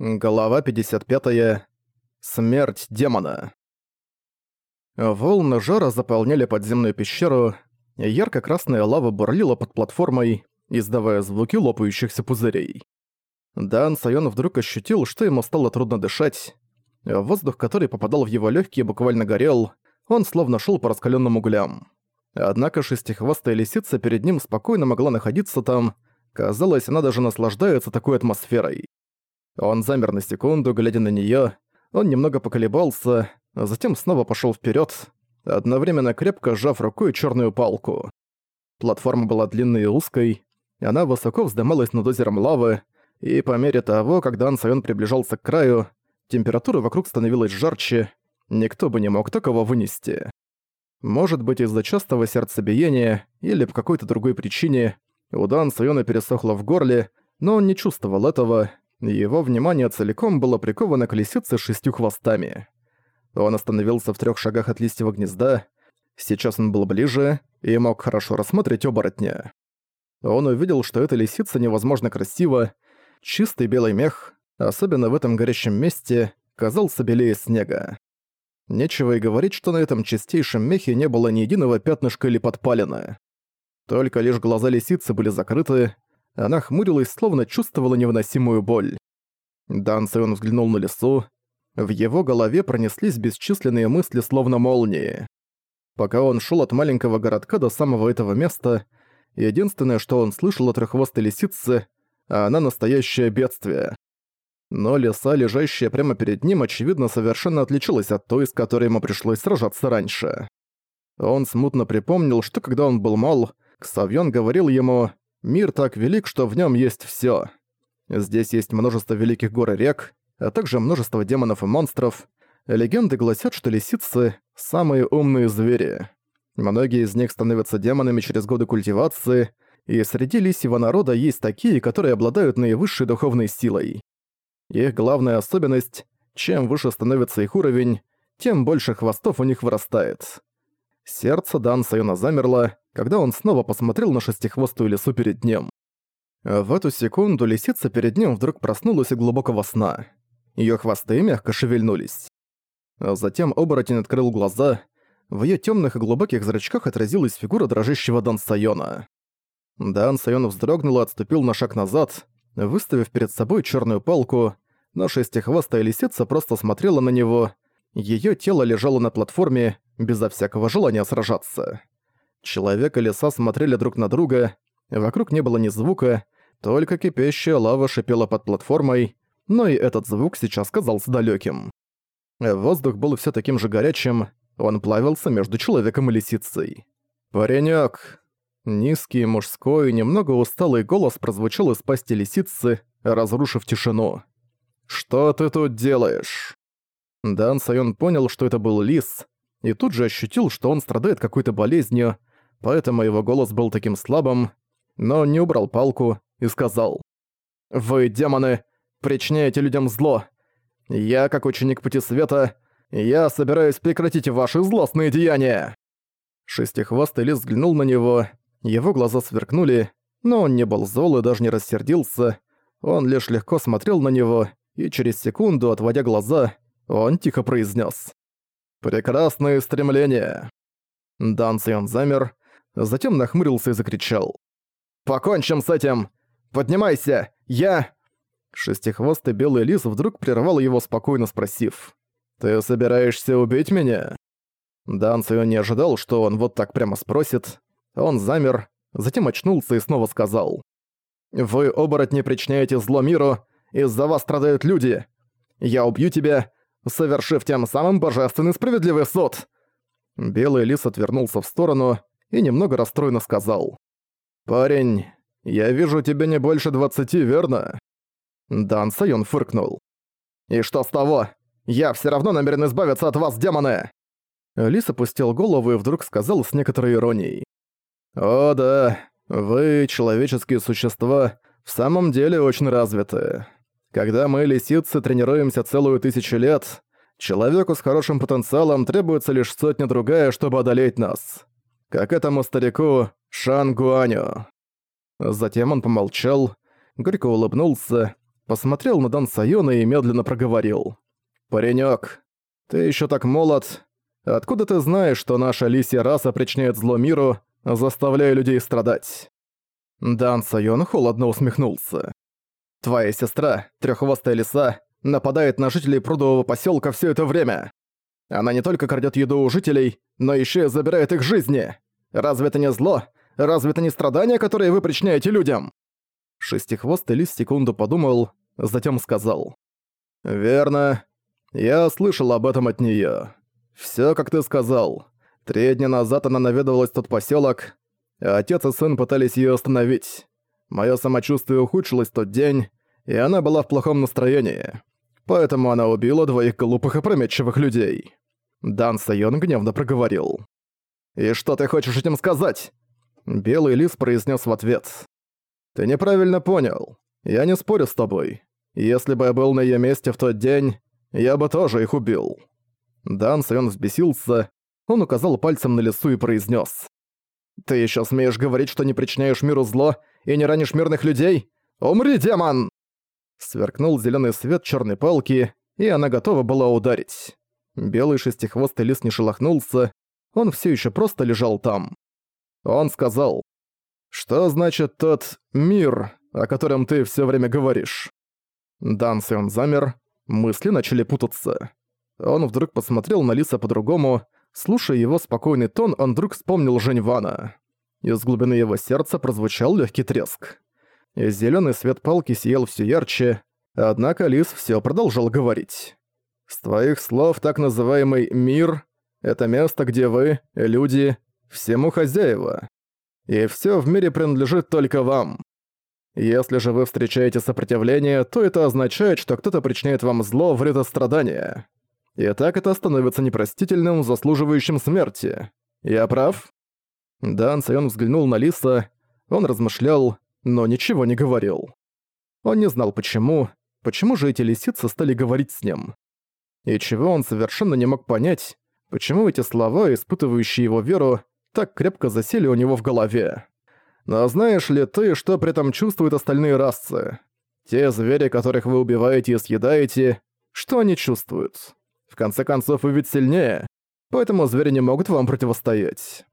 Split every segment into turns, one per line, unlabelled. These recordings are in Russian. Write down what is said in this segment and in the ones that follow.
Глава 55. Смерть демона. Волны жара заполняли подземную пещеру, ярко-красная лава бурлила под платформой, издавая звуки лопающихся пузырей. Дан Сайон вдруг ощутил, что ему стало трудно дышать. Воздух, который попадал в его легкие, буквально горел, он словно шел по раскаленным углям. Однако шестихвостая лисица перед ним спокойно могла находиться там, казалось, она даже наслаждается такой атмосферой. Он замер на секунду, глядя на неё. Он немного поколебался, а затем снова пошёл вперёд, одновременно крепко сжав рукой чёрную палку. Платформа была длинной и узкой, она высоко вздымалась над озером лавы, и по мере того, как Дан Сайон приближался к краю, температура вокруг становилась жарче, никто бы не мог такого вынести. Может быть, из-за частого сердцебиения или по какой-то другой причине у Дан Сайона пересохло в горле, но он не чувствовал этого, его внимание целиком было приковано к лисице с шестью хвостами. Он остановился в трех шагах от листьего гнезда. Сейчас он был ближе и мог хорошо рассмотреть оборотня. Он увидел, что эта лисица невозможно красива. Чистый белый мех, особенно в этом горящем месте, казался белее снега. Нечего и говорить, что на этом чистейшем мехе не было ни единого пятнышка или подпалины. Только лишь глаза лисицы были закрыты, она хмурилась, словно чувствовала невыносимую боль. Дан Сэйон взглянул на лесу. В его голове пронеслись бесчисленные мысли, словно молнии. Пока он шел от маленького городка до самого этого места, единственное, что он слышал от треххвостой лисицы, она настоящее бедствие. Но леса, лежащая прямо перед ним, очевидно, совершенно отличалась от той, с которой ему пришлось сражаться раньше. Он смутно припомнил, что когда он был мал, Ксавьон говорил ему Мир так велик, что в нем есть все. Здесь есть множество великих гор и рек, а также множество демонов и монстров. Легенды гласят, что лисицы – самые умные звери. Многие из них становятся демонами через годы культивации, и среди лисьего народа есть такие, которые обладают наивысшей духовной силой. Их главная особенность – чем выше становится их уровень, тем больше хвостов у них вырастает. Сердце Дан Сайона замерло, когда он снова посмотрел на шестихвостую лису перед ним. В эту секунду лисица перед ним вдруг проснулась из глубокого сна. Её хвосты мягко шевельнулись. Затем оборотень открыл глаза. В её тёмных и глубоких зрачках отразилась фигура дрожащего Дан Сайона. Дан Сайон вздрогнул и отступил на шаг назад, выставив перед собой чёрную палку, но шестихвостая лисица просто смотрела на него. Её тело лежало на платформе, безо всякого желания сражаться. Человек и леса смотрели друг на друга, вокруг не было ни звука, только кипящая лава шипела под платформой, но и этот звук сейчас казался далеким. Воздух был все таким же горячим, он плавился между человеком и лисицей. «Паренёк!» Низкий, мужской, немного усталый голос прозвучал из пасти лисицы, разрушив тишину. «Что ты тут делаешь?» Дан Сайон понял, что это был лис, и тут же ощутил, что он страдает какой-то болезнью, поэтому его голос был таким слабым, но он не убрал палку и сказал «Вы, демоны, причиняете людям зло. Я, как ученик Пути Света, я собираюсь прекратить ваши злостные деяния!» Шестихвастый лис взглянул на него, его глаза сверкнули, но он не был зол и даже не рассердился, он лишь легко смотрел на него, и через секунду, отводя глаза, он тихо произнес: «Прекрасные стремления!» Дан Сайон замер, затем нахмурился и закричал. «Покончим с этим! Поднимайся! Я...» Шестихвостый белый лис вдруг прервал его, спокойно спросив. «Ты собираешься убить меня?» Дан Сайон не ожидал, что он вот так прямо спросит. Он замер, затем очнулся и снова сказал. «Вы, оборотни, причиняете зло миру, из-за вас страдают люди. Я убью тебя, совершив тем самым божественный справедливый суд!» Белый лис отвернулся в сторону и немного расстроенно сказал. «Парень, я вижу тебе не больше двадцати, верно?» Дан Сайон фыркнул. «И что с того? Я все равно намерен избавиться от вас, демоны!» Лис опустил голову и вдруг сказал с некоторой иронией. «О да, вы, человеческие существа, в самом деле очень развиты. Когда мы, лисицы, тренируемся целую тысячу лет, Человеку с хорошим потенциалом требуется лишь сотня-другая, чтобы одолеть нас. Как этому старику Шан Гуаню. Затем он помолчал, горько улыбнулся, посмотрел на Дан Сайона и медленно проговорил. «Паренёк, ты ещё так молод. Откуда ты знаешь, что наша лисья раса причиняет зло миру, заставляя людей страдать?» Дан Сайон холодно усмехнулся. «Твоя сестра, трёххвостая лиса, нападает на жителей прудового посёлка всё это время. Она не только крадёт еду у жителей, но ещё и забирает их жизни. Разве это не зло? Разве это не страдания, которые вы причиняете людям?» Шестихвостый лис секунду подумал, затем сказал. «Верно. Я слышал об этом от неё. Всё, как ты сказал. Три дня назад она наведывалась в тот посёлок, отец и сын пытались её остановить. Моё самочувствие ухудшилось в тот день, и она была в плохом настроении. Поэтому она убила двоих глупых и прометчивых людей». Дан Сайон гневно проговорил. «И что ты хочешь этим сказать?» Белый лис произнес в ответ. «Ты неправильно понял. Я не спорю с тобой. Если бы я был на ее месте в тот день, я бы тоже их убил». Дан Сайон взбесился. Он указал пальцем на лесу и произнес: «Ты еще смеешь говорить, что не причиняешь миру зло и не ранишь мирных людей? Умри, демон!» Сверкнул зеленый свет черной палки, и она готова была ударить. Белый шестихвостый лис не шелохнулся, он все еще просто лежал там. Он сказал, «Что значит тот мир, о котором ты все время говоришь?» Дан Сион замер, мысли начали путаться. Он вдруг посмотрел на Лиса по-другому, слушая его спокойный тон, он вдруг вспомнил Жень Вана. Из глубины его сердца прозвучал легкий треск. Зеленый свет палки сиял все ярче, однако Лис все продолжал говорить. «С твоих слов так называемый «мир» — это место, где вы, люди, всему хозяева. И всё в мире принадлежит только вам. Если же вы встречаете сопротивление, то это означает, что кто-то причиняет вам зло, вред и страдания. И так это становится непростительным, заслуживающим смерти. Я прав?» Дан Сайон взглянул на Лиса, он размышлял, но ничего не говорил. Он не знал почему, почему же эти лисицы стали говорить с ним. И чего он совершенно не мог понять, почему эти слова, испытывающие его веру, так крепко засели у него в голове. Но знаешь ли ты, что при этом чувствуют остальные расы? Те звери, которых вы убиваете и съедаете, что они чувствуют? В конце концов, вы ведь сильнее, поэтому звери не могут вам противостоять.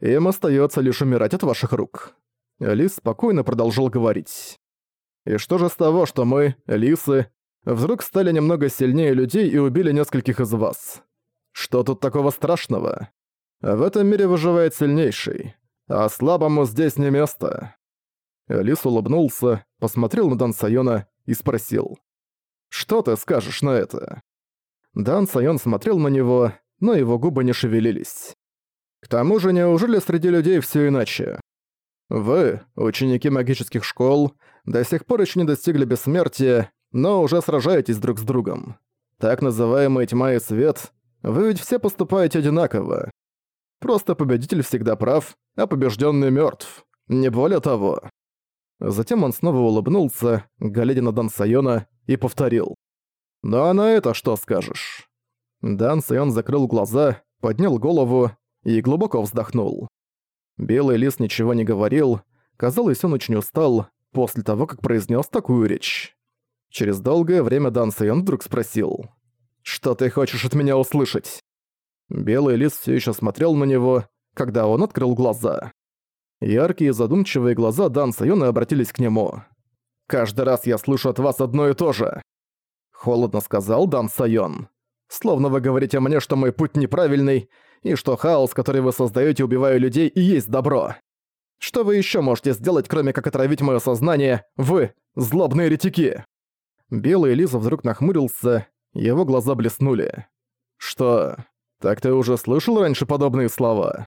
Им остается лишь умирать от ваших рук. Лис спокойно продолжил говорить. И что же с того, что мы, лисы, вдруг стали немного сильнее людей и убили нескольких из вас? Что тут такого страшного? В этом мире выживает сильнейший, а слабому здесь не место». Лис улыбнулся, посмотрел на Дан Сайона и спросил. «Что ты скажешь на это?» Дан Сайон смотрел на него, но его губы не шевелились. «К тому же, неужели среди людей все иначе? Вы, ученики магических школ, до сих пор еще не достигли бессмертия, но уже сражаетесь друг с другом. Так называемый тьма и свет, вы ведь все поступаете одинаково. Просто победитель всегда прав, а побежденный мертв. Не более того. Затем он снова улыбнулся, глядя на Дан Сайона, и повторил. «Ну а на это что скажешь?» Дан Сайон закрыл глаза, поднял голову и глубоко вздохнул. Белый лис ничего не говорил, казалось, он очень устал после того, как произнес такую речь. Через долгое время Дан Сайон вдруг спросил. «Что ты хочешь от меня услышать?» Белый лис все еще смотрел на него, когда он открыл глаза. Яркие задумчивые глаза Дан Сайона обратились к нему. «Каждый раз я слышу от вас одно и то же!» Холодно сказал Дан Сайон. «Словно вы говорите мне, что мой путь неправильный, и что хаос, который вы создаете, убивая людей, и есть добро. Что вы еще можете сделать, кроме как отравить мое сознание, вы, злобные ретики?» Белый лис вдруг нахмурился, его глаза блеснули. «Что, «Так ты уже слышал раньше подобные слова?»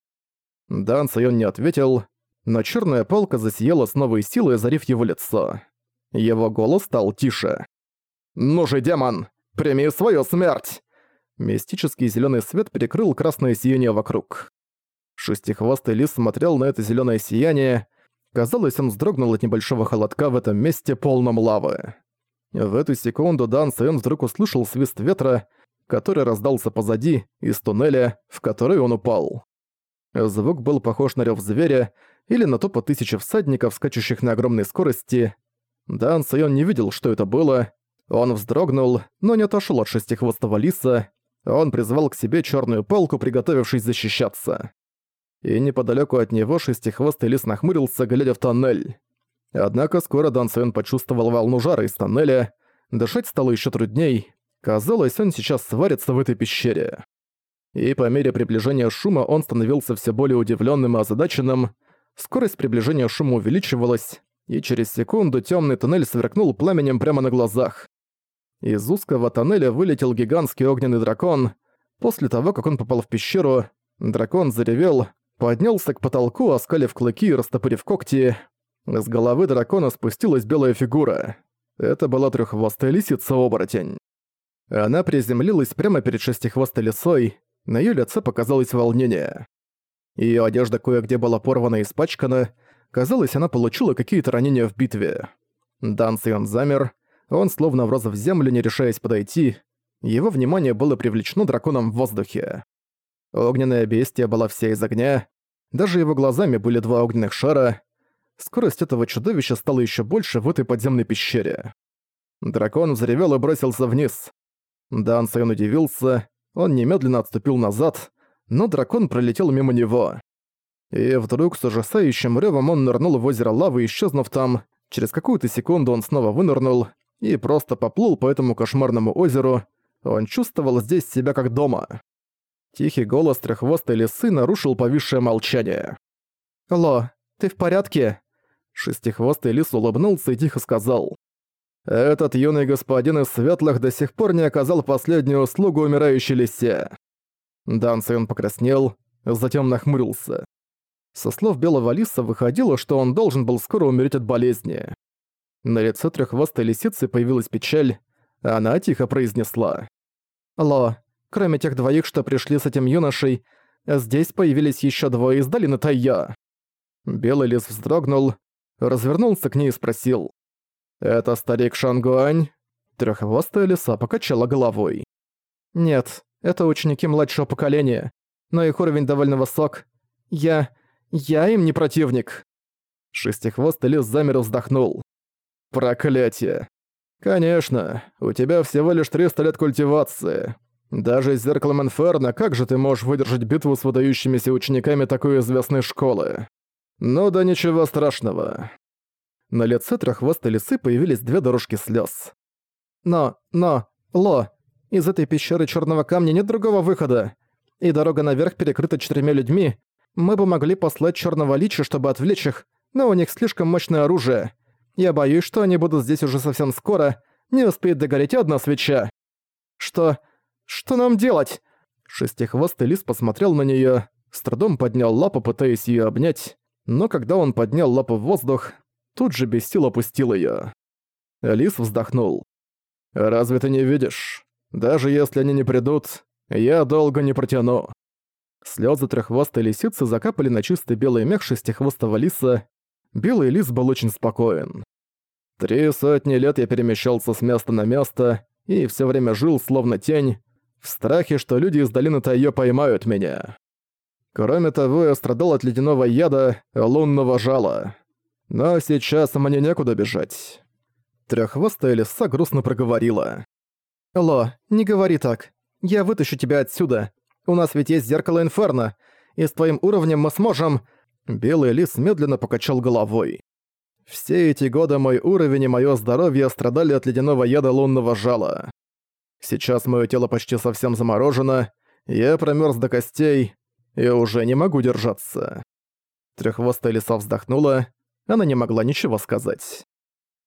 Дан Сайон не ответил, но черная палка засияла с новой силой, озарив его лицо. Его голос стал тише. «Ну же, демон, прими свою смерть!» Мистический зеленый свет перекрыл красное сияние вокруг. Шестихвостый лис смотрел на это зеленое сияние. Казалось, он вздрогнул от небольшого холодка в этом месте, полном лавы. В эту секунду Дан Сайон вдруг услышал свист ветра, который раздался позади, из туннеля, в который он упал. Звук был похож на рёв зверя или на топот тысячи всадников, скачущих на огромной скорости. Дан Сайон не видел, что это было. Он вздрогнул, но не отошел от шестихвостого лиса. Он призвал к себе черную палку, приготовившись защищаться. И неподалеку от него шестихвостый лис нахмурился, глядя в тоннель. Однако скоро Дан Сайон почувствовал волну жара из тоннеля. Дышать стало еще трудней. Казалось, он сейчас сварится в этой пещере. И по мере приближения шума он становился все более удивленным и озадаченным. Скорость приближения шума увеличивалась, и через секунду темный туннель сверкнул пламенем прямо на глазах. Из узкого тоннеля вылетел гигантский огненный дракон. После того, как он попал в пещеру, дракон заревел, поднялся к потолку, оскалив клыки и растопырив когти. С головы дракона спустилась белая фигура. Это была треххвостая лисица-оборотень. Она приземлилась прямо перед шестихвостой лисой, на её лице показалось волнение. Её одежда кое-где была порвана и испачкана, казалось, она получила какие-то ранения в битве. Дан Сион замер, он словно врос в землю, не решаясь подойти. Его внимание было привлечено драконом в воздухе. Огненное бестия была вся из огня, даже его глазами были два огненных шара. Скорость этого чудовища стала ещё больше в этой подземной пещере. Дракон взревел и бросился вниз. Дан Сайон удивился, он немедленно отступил назад, но дракон пролетел мимо него. И вдруг с ужасающим рёвом он нырнул в озеро лавы, исчезнув там. Через какую-то секунду он снова вынырнул и просто поплыл по этому кошмарному озеру. Он чувствовал здесь себя как дома. Тихий голос треххвостой лисы нарушил повисшее молчание. «Алло, ты в порядке?» Шестихвостый лис улыбнулся и тихо сказал. Этот юный господин из светлых до сих пор не оказал последнюю услугу умирающей лисе. Дан Сайон покраснел, затем нахмурился. Со слов белого лиса выходило, что он должен был скоро умереть от болезни. На лице треххвостой лисицы появилась печаль, а она тихо произнесла. «Алло, кроме тех двоих, что пришли с этим юношей, здесь появились еще двое из долины Тайя». Белый лис вздрогнул, развернулся к ней и спросил. «Это старик Шангуань?» Трёххвостая лиса покачала головой. «Нет, это ученики младшего поколения, но их уровень довольно высок. Я... я им не противник». Шестихвостый лис замер и вздохнул. «Проклятие! Конечно, у тебя всего лишь 300 лет культивации. Даже с зеркалом Инферно как же ты можешь выдержать битву с выдающимися учениками такой известной школы? Ну да ничего страшного. На лице треххвостой лисы появились две дорожки слез. «Но, но, Ло, из этой пещеры черного камня нет другого выхода, и дорога наверх перекрыта четырьмя людьми. Мы бы могли послать черного лича, чтобы отвлечь их, но у них слишком мощное оружие. Я боюсь, что они будут здесь уже совсем скоро, не успеет догореть одна свеча. Что... что нам делать?» Шестихвостый лис посмотрел на неё, с трудом поднял лапу, пытаясь её обнять, но когда он поднял лапу в воздух, тут же без сил опустил её. Лис вздохнул. «Разве ты не видишь? Даже если они не придут, я долго не протяну». Слёзы треххвостой лисицы закапали на чистый белый мех шестихвостого лиса. Белый лис был очень спокоен. Три сотни лет я перемещался с места на место и все время жил словно тень, в страхе, что люди из долины Тайо поймают меня. Кроме того, я страдал от ледяного яда лунного жала. Но сейчас мне некуда бежать. Трёххвостая лиса грустно проговорила. «Ло, не говори так. Я вытащу тебя отсюда. У нас ведь есть зеркало Инферно, и с твоим уровнем мы сможем...» Белый лис медленно покачал головой. «Все эти годы мой уровень и моё здоровье страдали от ледяного яда лунного жала. Сейчас моё тело почти совсем заморожено, я промёрз до костей и уже не могу держаться». Трёххвостая лиса вздохнула, она не могла ничего сказать.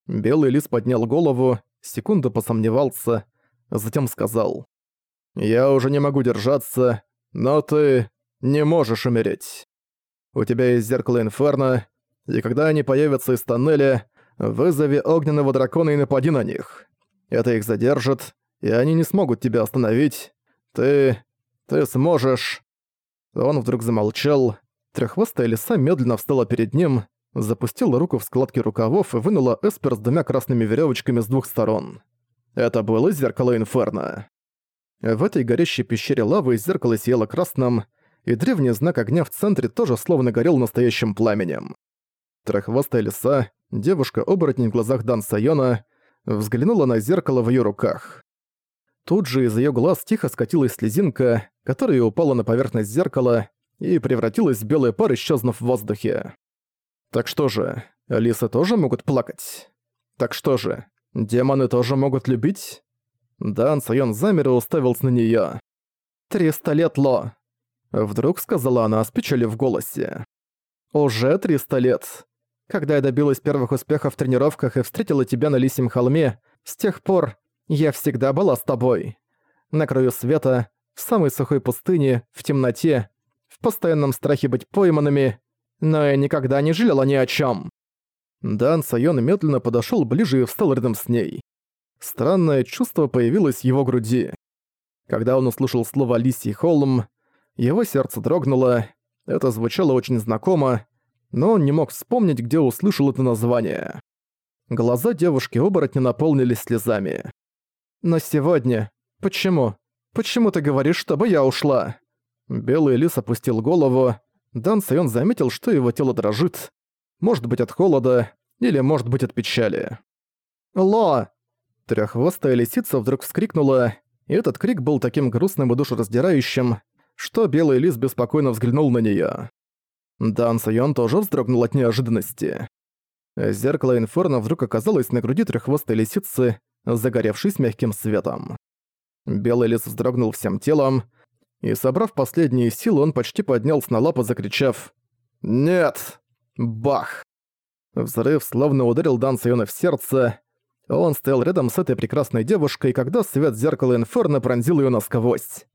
Белый лис поднял голову, секунду посомневался, затем сказал. «Я уже не могу держаться, но ты не можешь умереть. У тебя есть зеркало Инферно, и когда они появятся из тоннеля, вызови огненного дракона и напади на них. Это их задержит, и они не смогут тебя остановить. Ты... ты сможешь...» Он вдруг замолчал. Треххвостая лиса медленно встала перед ним, запустила руку в складки рукавов и вынула эспер с двумя красными веревочками с двух сторон. Это было зеркало Инферно. В этой горящей пещере лавы зеркало сияло красным, и древний знак огня в центре тоже словно горел настоящим пламенем. Трехвостая лиса, девушка-оборотень в глазах Дан Сайона, взглянула на зеркало в её руках. Тут же из её глаз тихо скатилась слезинка, которая упала на поверхность зеркала и превратилась в белый пар, исчезнув в воздухе. Так что же, лисы тоже могут плакать? Так что же, демоны тоже могут любить? Дан Сайон замер и уставился на неё. «Триста лет, Ло!» Вдруг сказала она с печалью в голосе. «Уже триста лет. Когда я добилась первых успехов в тренировках и встретила тебя на Лисьем холме, с тех пор я всегда была с тобой. На краю света, в самой сухой пустыне, в темноте, в постоянном страхе быть пойманными, но я никогда не жалела ни о чем. Дан Сайон медленно подошел ближе и встал рядом с ней. Странное чувство появилось в его груди. Когда он услышал слово «Лисий холм», его сердце дрогнуло, это звучало очень знакомо, но он не мог вспомнить, где услышал это название. Глаза девушки-оборотня наполнились слезами. «Но сегодня... Почему? Почему ты говоришь, чтобы я ушла?» Белый лис опустил голову. Дан Сайон заметил, что его тело дрожит. Может быть от холода, или может быть от печали. «Ло!» Трёххвостая лисица вдруг вскрикнула, и этот крик был таким грустным и душераздирающим, что белый лис беспокойно взглянул на неё. Дан Сайон тоже вздрогнул от неожиданности. Зеркало Инферно вдруг оказалось на груди треххвостой лисицы, загоревшись мягким светом. Белый лис вздрогнул всем телом, и, собрав последние силы, он почти поднялся на лапы, закричав «Нет!» Бах! Взрыв словно ударил Дан Сайона в сердце. Он стоял рядом с этой прекрасной девушкой, когда свет зеркала Инферно пронзил её насквозь.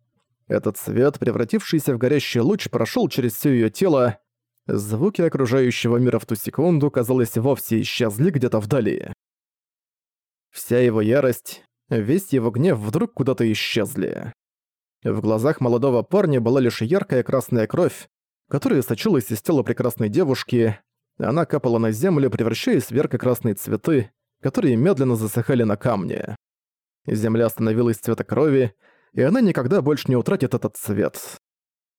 Этот свет, превратившийся в горящий луч, прошёл через всё её тело, Звуки окружающего мира в ту секунду, казалось, вовсе исчезли где-то вдали. Вся его ярость, весь его гнев вдруг куда-то исчезли. В глазах молодого парня была лишь яркая красная кровь, которая сочилась из тела прекрасной девушки, она капала на землю, превращаясь в ярко-красные цветы, которые медленно засыхали на камне. Земля становилась цвета крови, и она никогда больше не утратит этот цвет.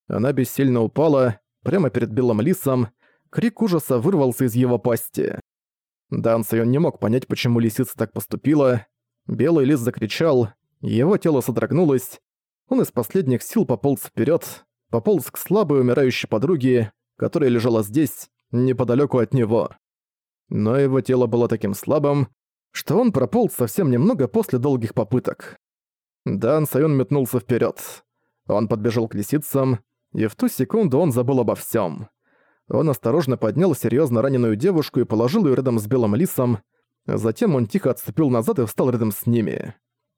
Она бессильно упала, прямо перед белым лисом, крик ужаса вырвался из его пасти. Дан Сайон не мог понять, почему лисица так поступила. Белый лис закричал, его тело содрогнулось, он из последних сил пополз вперед, пополз к слабой умирающей подруге, которая лежала здесь, неподалеку от него. Но его тело было таким слабым, что он прополз совсем немного после долгих попыток. Дан Сайон метнулся вперед. Он подбежал к лисицам, и в ту секунду он забыл обо всем. Он осторожно поднял серьезно раненую девушку и положил ее рядом с белым лисом, затем он тихо отступил назад и встал рядом с ними.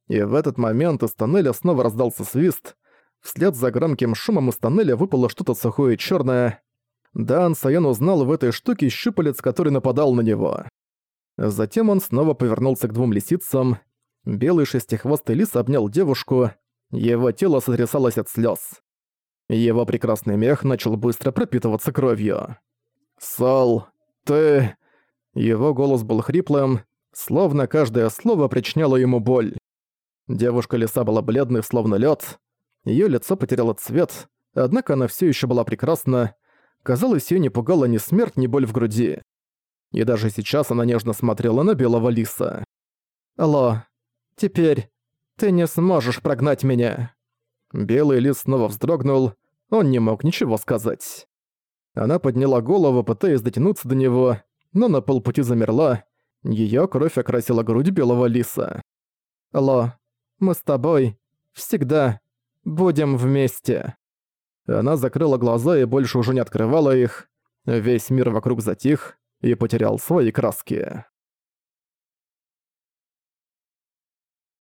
И в этот момент из тоннеля снова раздался свист, вслед за громким шумом из тоннеля выпало что-то сухое и черное. Дан Сайон узнал в этой штуке щупалец, который нападал на него. Затем он снова повернулся к двум лисицам. Белый шестихвостый лис обнял девушку, его тело сотрясалось от слез. Его прекрасный мех начал быстро пропитываться кровью. «Сол, ты...» Его голос был хриплым, словно каждое слово причиняло ему боль. Девушка-лиса была бледной, словно лед. Ее лицо потеряло цвет, однако она все еще была прекрасна. Казалось, ее не пугала ни смерть, ни боль в груди. И даже сейчас она нежно смотрела на белого лиса. «Алло, теперь ты не сможешь прогнать меня». Белый лис снова вздрогнул, он не мог ничего сказать. Она подняла голову, пытаясь дотянуться до него, но на полпути замерла. Её кровь окрасила грудь белого лиса. «Ло, мы с тобой всегда будем вместе». Она закрыла глаза и больше уже не открывала их. Весь мир вокруг затих и потерял свои краски.